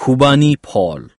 খুবানি ফল